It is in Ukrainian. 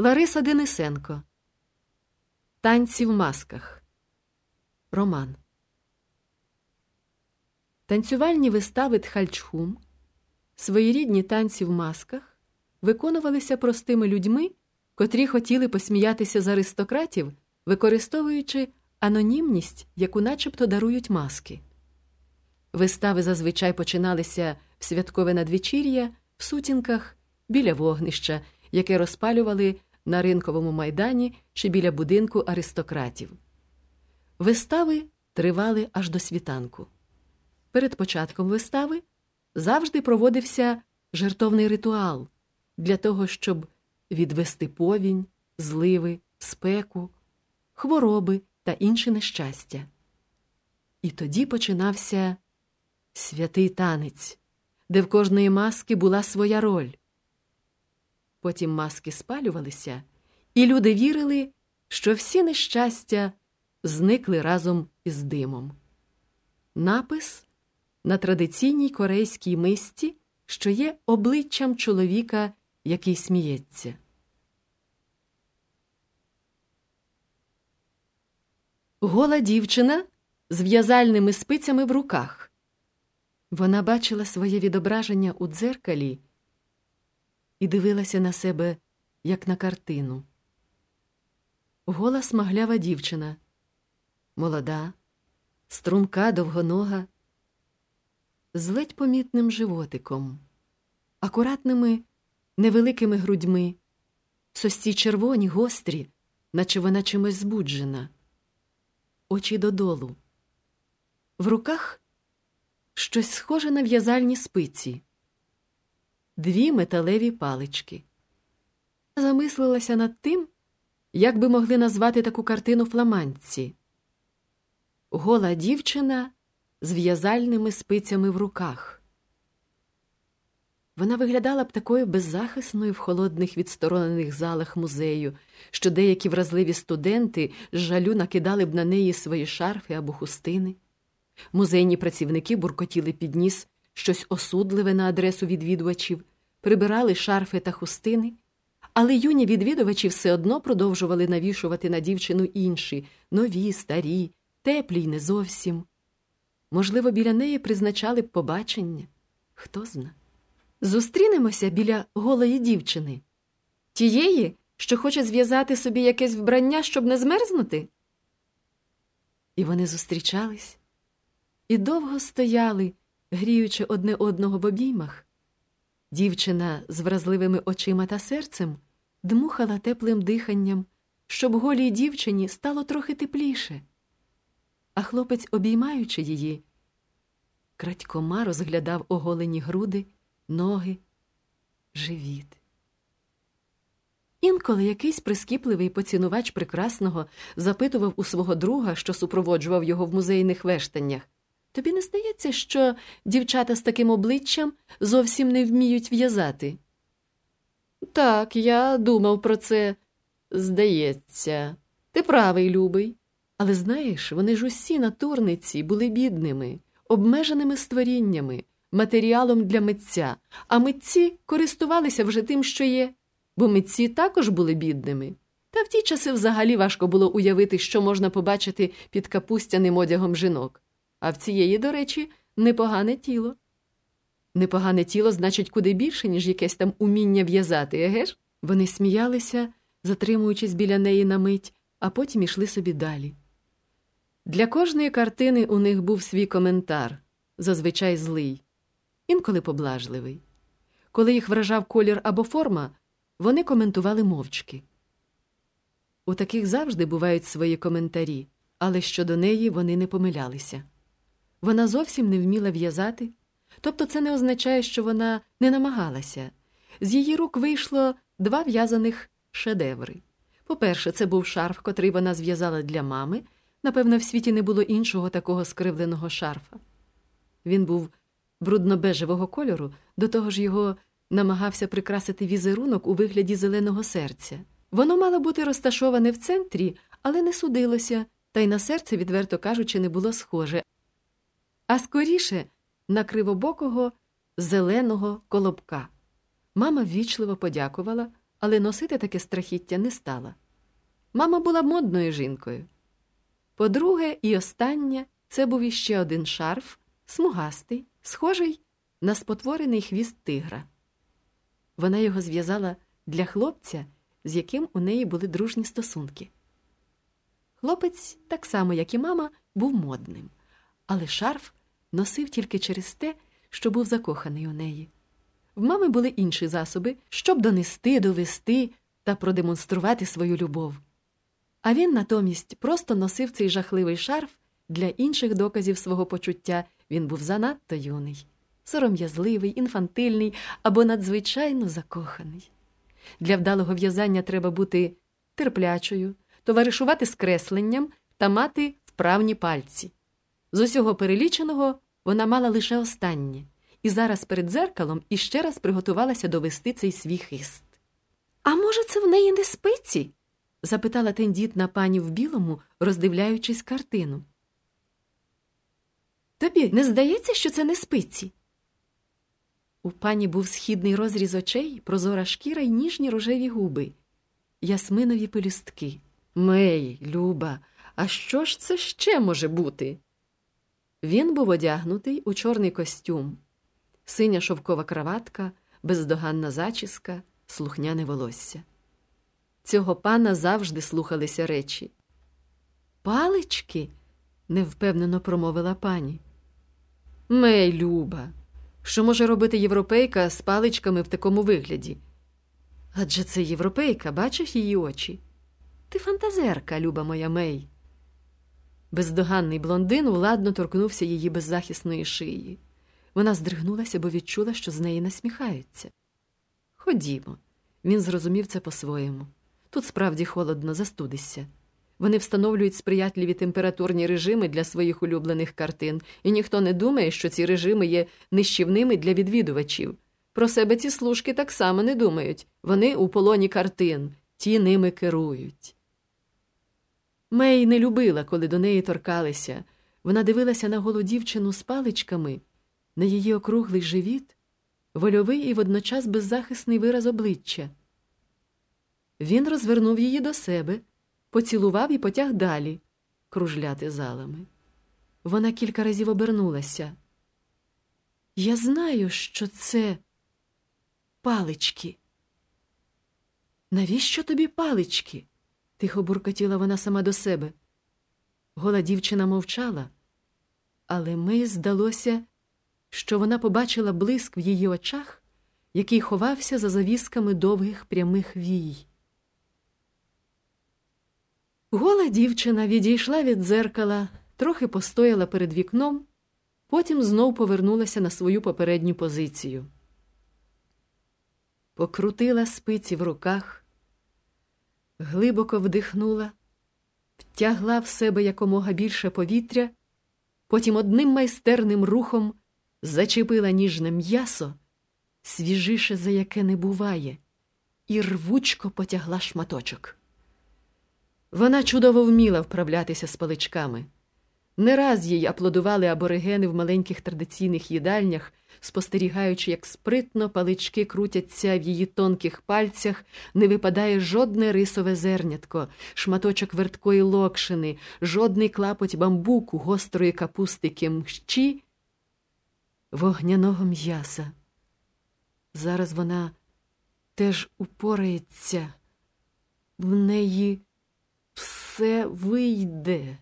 Лариса Денисенко. Танці в масках. Роман. Танцювальні вистави Тхальчхум, своєрідні танці в масках, виконувалися простими людьми, котрі хотіли посміятися з аристократів, використовуючи анонімність, яку начебто дарують маски. Вистави зазвичай починалися в святкове надвечір'я в сутінках біля вогнища, яке розпалювали на ринковому майдані чи біля будинку аристократів. Вистави тривали аж до світанку. Перед початком вистави завжди проводився жертовний ритуал для того, щоб відвести повінь, зливи, спеку, хвороби та інші нещастя. І тоді починався святий танець, де в кожної маски була своя роль. Потім маски спалювалися, і люди вірили, що всі нещастя зникли разом із димом. Напис на традиційній корейській мисті, що є обличчям чоловіка, який сміється. Гола дівчина з в'язальними спицями в руках. Вона бачила своє відображення у дзеркалі і дивилася на себе, як на картину. Гола смаглява дівчина, молода, струнка довгонога, з ледь помітним животиком, акуратними невеликими грудьми, сості червоні, гострі, наче вона чимось збуджена, очі додолу. В руках щось схоже на в'язальні спиці, дві металеві палички. Замислилася над тим, як би могли назвати таку картину фламандці. Гола дівчина з в'язальними спицями в руках. Вона виглядала б такою беззахисною в холодних відсторонених залах музею, що деякі вразливі студенти з жалю накидали б на неї свої шарфи або хустини. Музейні працівники буркотіли під ніс щось осудливе на адресу відвідувачів, прибирали шарфи та хустини, але юні відвідувачі все одно продовжували навішувати на дівчину інші нові, старі, теплі й не зовсім. Можливо, біля неї призначали б побачення хто зна. Зустрінемося біля голої дівчини, тієї, що хоче зв'язати собі якесь вбрання, щоб не змерзнути. І вони зустрічались і довго стояли, гріючи одне одного в обіймах. Дівчина з вразливими очима та серцем дмухала теплим диханням, щоб голій дівчині стало трохи тепліше. А хлопець, обіймаючи її, крадькома розглядав оголені груди, ноги, живіт. Інколи якийсь прискіпливий поцінувач прекрасного запитував у свого друга, що супроводжував його в музейних вештаннях. Тобі не здається, що дівчата з таким обличчям зовсім не вміють в'язати? Так, я думав про це. Здається, ти правий, любий. Але знаєш, вони ж усі натурниці були бідними, обмеженими створіннями, матеріалом для митця, а митці користувалися вже тим, що є, бо митці також були бідними. Та в ті часи взагалі важко було уявити, що можна побачити під капустяним одягом жінок. А в цієї, до речі, непогане тіло. Непогане тіло значить куди більше, ніж якесь там уміння в'язати, еге ж? Вони сміялися, затримуючись біля неї на мить, а потім ішли собі далі. Для кожної картини у них був свій коментар, зазвичай злий, інколи поблажливий. Коли їх вражав колір або форма, вони коментували мовчки. У таких завжди бувають свої коментарі, але щодо неї вони не помилялися. Вона зовсім не вміла в'язати, тобто це не означає, що вона не намагалася. З її рук вийшло два в'язаних шедеври. По-перше, це був шарф, котрий вона зв'язала для мами. Напевно, в світі не було іншого такого скривленого шарфа. Він був брудно-бежевого кольору, до того ж його намагався прикрасити візерунок у вигляді зеленого серця. Воно мало бути розташоване в центрі, але не судилося, та й на серце, відверто кажучи, не було схоже, а скоріше на кривобокого зеленого колобка. Мама ввічливо подякувала, але носити таке страхіття не стала. Мама була модною жінкою. По-друге, і останнє це був іще один шарф, смугастий, схожий на спотворений хвіст тигра. Вона його зв'язала для хлопця, з яким у неї були дружні стосунки. Хлопець, так само, як і мама, був модним, але шарф носив тільки через те, що був закоханий у неї. В мами були інші засоби, щоб донести, довести та продемонструвати свою любов. А він натомість просто носив цей жахливий шарф для інших доказів свого почуття він був занадто юний, сором'язливий, інфантильний або надзвичайно закоханий. Для вдалого в'язання треба бути терплячою, товаришувати з кресленням та мати вправні пальці. З усього переліченого вона мала лише останнє, і зараз перед дзеркалом іще раз приготувалася довести цей свій хист. А може, це в неї не спиці? запитала тендітна пані в білому, роздивляючись картину. Тобі не здається, що це не спиці? У пані був східний розріз очей, прозора шкіра й ніжні рожеві губи, ясминові пелюстки. Мей, Люба, а що ж це ще може бути? Він був одягнутий у чорний костюм, синя шовкова краватка, бездоганна зачіска, слухняне волосся. Цього пана завжди слухалися речі. Палички? невпевнено промовила пані. Мей, Люба, що може робити європейка з паличками в такому вигляді? Адже це європейка, бачиш її очі? Ти фантазерка, люба моя Мей. Бездоганний блондин владно торкнувся її беззахисної шиї. Вона здригнулася, бо відчула, що з неї насміхаються. Ходімо, він зрозумів це по-своєму. Тут справді холодно, застудишся. Вони встановлюють сприятливі температурні режими для своїх улюблених картин, і ніхто не думає, що ці режими є нищівними для відвідувачів. Про себе ці служки так само не думають вони у полоні картин, ті ними керують. Мей не любила, коли до неї торкалися. Вона дивилася на голу дівчину з паличками, на її округлий живіт, вольовий і водночас беззахисний вираз обличчя. Він розвернув її до себе, поцілував і потяг далі кружляти залами. Вона кілька разів обернулася. Я знаю, що це палички. Навіщо тобі палички? Тихо буркотіла вона сама до себе. Гола дівчина мовчала, але ми здалося, що вона побачила блиск в її очах, який ховався за завісками довгих прямих вій. Гола дівчина відійшла від дзеркала, трохи постояла перед вікном, потім знов повернулася на свою попередню позицію. Покрутила спиці в руках, глибоко вдихнула, втягла в себе якомога більше повітря, потім одним майстерним рухом зачепила ніжне м'ясо, свіжіше за яке не буває, і рвучко потягла шматочок. Вона чудово вміла вправлятися з паличками. Не раз їй аплодували аборигени в маленьких традиційних їдальнях, спостерігаючи, як спритно палички крутяться в її тонких пальцях, не випадає жодне рисове зернятко, шматочок верткої локшини, жодний клапоть бамбуку, гострої капусти кимщі, вогняного м'яса. Зараз вона теж упорається, в неї все вийде.